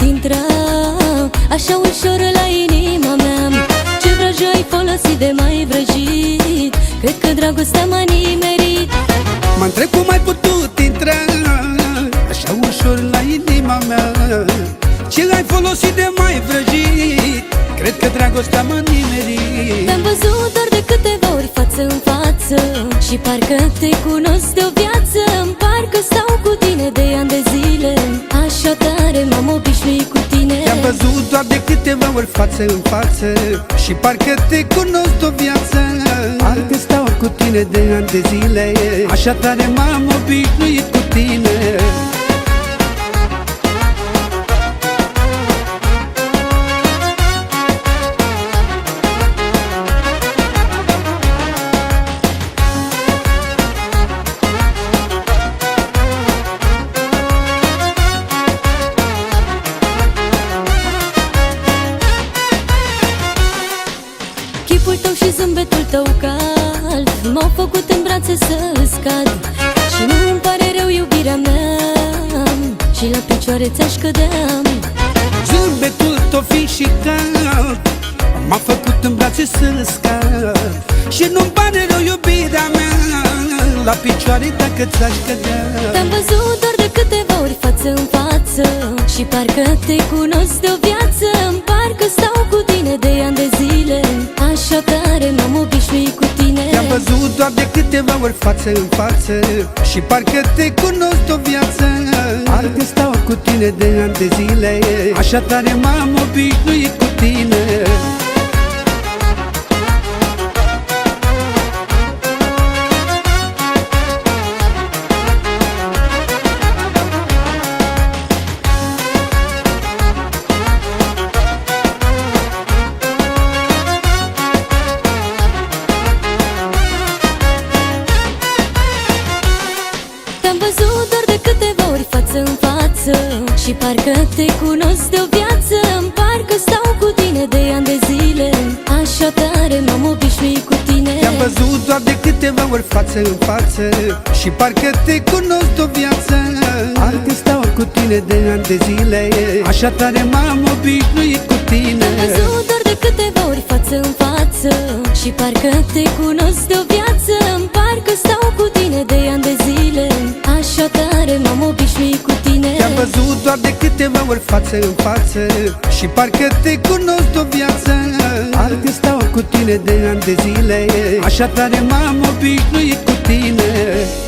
intrau Așa ușor la inima mea Ce vrăjă ai folosit de mai vrăjit? Cred că dragostea m-a nimerit. Mă întreb cum ai putut intra. Așa ușor la inima mea Ce l-ai folosit de mai vrăjit? Cred că dragostea m-a nimerit. Te-am văzut doar de câteva ori față în față Și parcă te cunosc de o viață. Câteva ori față în față. Și parcă te cunosc o viață. Parcă stau cu tine de ani de zile. Așa tare m-am obișnuit cu tine Chipul tău și zâmbetul tău cald. M-au făcut în brațe să scad Și nu îmi pare rău iubirea mea. Și la picioare ți-aș cădea. Zâmbetul tău fi și cald. M-a făcut în brațe să scad Și nu-mi pare rău iubirea mea. La picioare dacă ți-aș cădea. Te-am văzut doar de câteva ori față în față Și parcă te cunosc de o viață. Parcă stau cu tine de ani de zile Așa tare m-am obișnuit cu tine. Te-am văzut doar de câteva ori față în față Și parcă te cunosc o viață. Parcă stau cu tine de ani de zile. Așa tare m-am obișnuit cu tine față în față Și parcă te cunosc de o viață Parcă stau cu tine de ani de zile. Așa tare m-am obișnuit cu tine. Te-am văzut doar de câteva ori față în față Și parcă te cunosc o viață. Parcă stau cu tine de ani de zile. Așa tare m-am obișnuit cu tine. Te-am văzut doar de câteva ori față în față Și parcă te cunosc de o viață Parcă stau cu tine de ani doar de câteva ori față în față Și parcă te cunosc o viață. Parcă stau cu tine de ani de zile. Așa tare m-am obișnuit cu tine